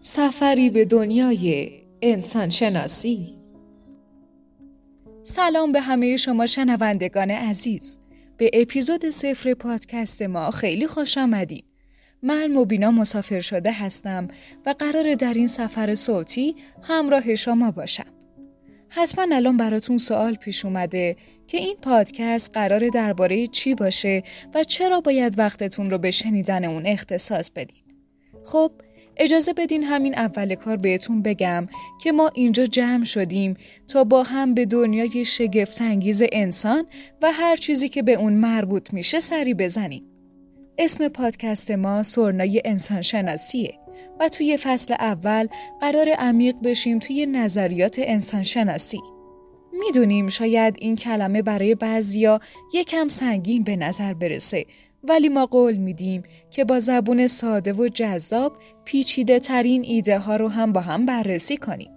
سفری به دنیای انسان شناسی سلام به همه شما شنوندگان عزیز. به اپیزود صفر پادکست ما خیلی خوش آمدین. من مبینا مسافر شده هستم و قرار در این سفر صوتی همراه شما باشم. حتما الان براتون سوال پیش اومده که این پادکست قرار درباره چی باشه و چرا باید وقتتون رو به شنیدن اون اختصاص بدین. خب اجازه بدین همین اول کار بهتون بگم که ما اینجا جمع شدیم تا با هم به دنیای شگفتانگیز انسان و هر چیزی که به اون مربوط میشه سری بزنیم. اسم پادکست ما سرنای انسان شناسیه و توی فصل اول قرار عمیق بشیم توی نظریات انسان شناسی. می‌دونیم شاید این کلمه برای بعضیا یکم سنگین به نظر برسه ولی ما قول میدیم که با زبون ساده و جذاب پیچیده ترین ایده ها رو هم با هم بررسی کنیم.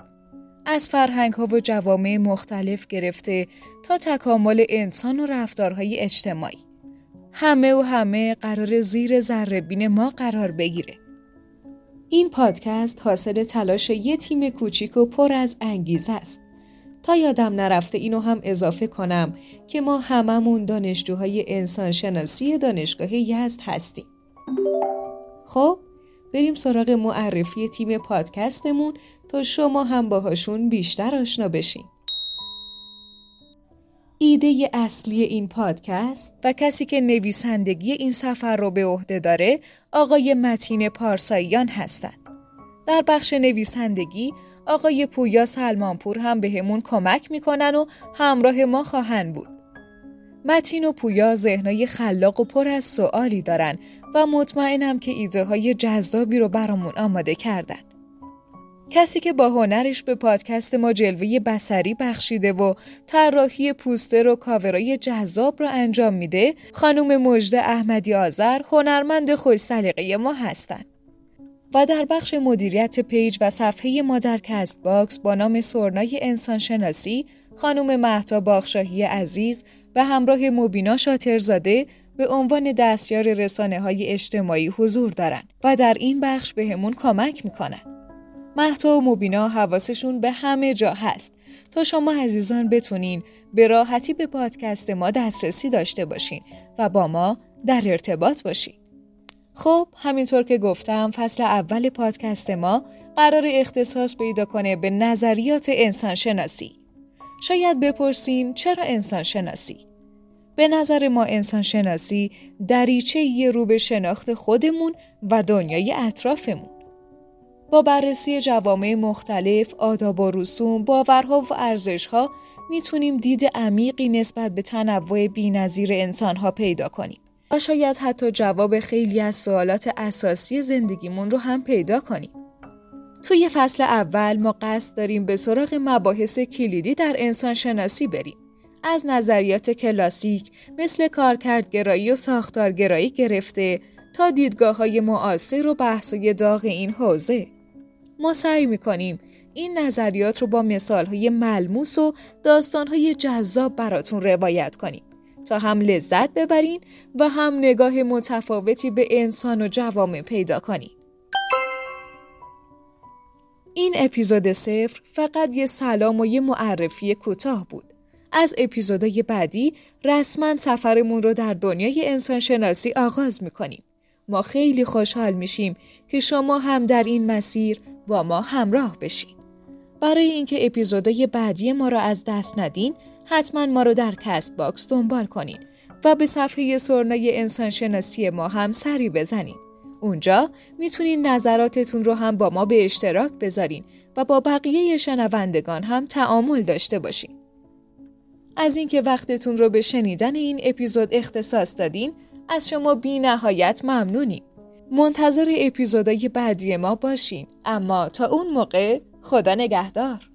از فرهنگ ها و جوامع مختلف گرفته تا تکامل انسان و رفتارهای اجتماعی. همه و همه قرار زیر ذره ما قرار بگیره. این پادکست حاصل تلاش یه تیم کوچیک و پر از انگیزه است. تا یادم نرفته اینو هم اضافه کنم که ما هممون دانشجوهای انسانشناسی دانشگاه یزد هستیم. خب بریم سراغ معرفی تیم پادکستمون تا شما هم باهاشون بیشتر آشنا بشین. ایده اصلی این پادکست و کسی که نویسندگی این سفر رو به عهده داره آقای متین پارساییان هستند. در بخش نویسندگی آقای پویا سلمانپور هم به همون کمک می‌کنن و همراه ما خواهند بود. متین و پویا ذهنای خلاق و پر از سوالی دارن و مطمئنم که ایده های جذابی رو برامون آماده کردن. کسی که با هنرش به پادکست ما جلوه بسری بخشیده و طراحی پوستر و کاورای جذاب رو انجام میده خانم مجده احمدی آذر هنرمند خوش سلیقه ما هستند. و در بخش مدیریت page و صفحه ما در Castbox با نام سرنای انسانشناسی خانم مهتا باخشاهی عزیز و همراه مبینا شاترزاده به عنوان دستیار رسانه های اجتماعی حضور دارند و در این بخش به کمک می‌کنن. مهتا و مبینا حواسشون به همه جا هست تا شما عزیزان بتونین به راحتی به پادکست ما دسترسی داشته باشین و با ما در ارتباط باشین. خب همینطور که گفتم فصل اول پادکست ما قرار اختصاص پیدا کنه به نظریات انسان شناسی. شاید بپرسین چرا انسان شناسی؟ به نظر ما انسان شناسی دریچه یه رو به شناخت خودمون و دنیای اطرافمون. با بررسی جوامع مختلف، آداب و رسوم، باورها و ارزشها می‌تونیم دید عمیقی نسبت به تنوع بینظیر انسانها پیدا کنیم. و شاید حتی جواب خیلی از سوالات اساسی زندگیمون رو هم پیدا کنیم. توی فصل اول ما قصد داریم به سراغ مباحث کلیدی در انسان شناسی بریم. از نظریات کلاسیک مثل کارکردگرایی و ساختارگرایی گرفته تا دیدگاه های معاصر و بحثای داغ این حوزه. ما سعی می‌کنیم این نظریات رو با مثال های ملموس و داستان های جذاب براتون روایت کنیم. تا هم لذت ببرین و هم نگاه متفاوتی به انسان و جوامع پیدا کنین. این اپیزود صفر فقط یه سلام و یه معرفی کوتاه بود. از اپیزودهای بعدی رسما سفرمون رو در دنیای انسان شناسی آغاز می‌کنیم. ما خیلی خوشحال میشیم که شما هم در این مسیر با ما همراه بشین. برای اینکه اپیزودهای بعدی ما را از دست ندین حتما ما رو در Castbox دنبال کنین و به صفحه سرنای انسانشناسی ما هم سری بزنین. اونجا می‌تونین نظراتتون رو هم با ما به اشتراک بذارین و با بقیه شنوندگان هم تعامل داشته باشین. از اینکه وقتتون رو به شنیدن این اپیزود اختصاص دادین از شما بی نهایت ممنونیم. منتظر اپیزودهای بعدی ما باشین اما تا اون موقع خدا نگهدار